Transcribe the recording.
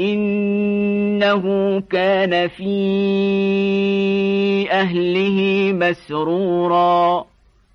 إنه كان في أهله مسرورا.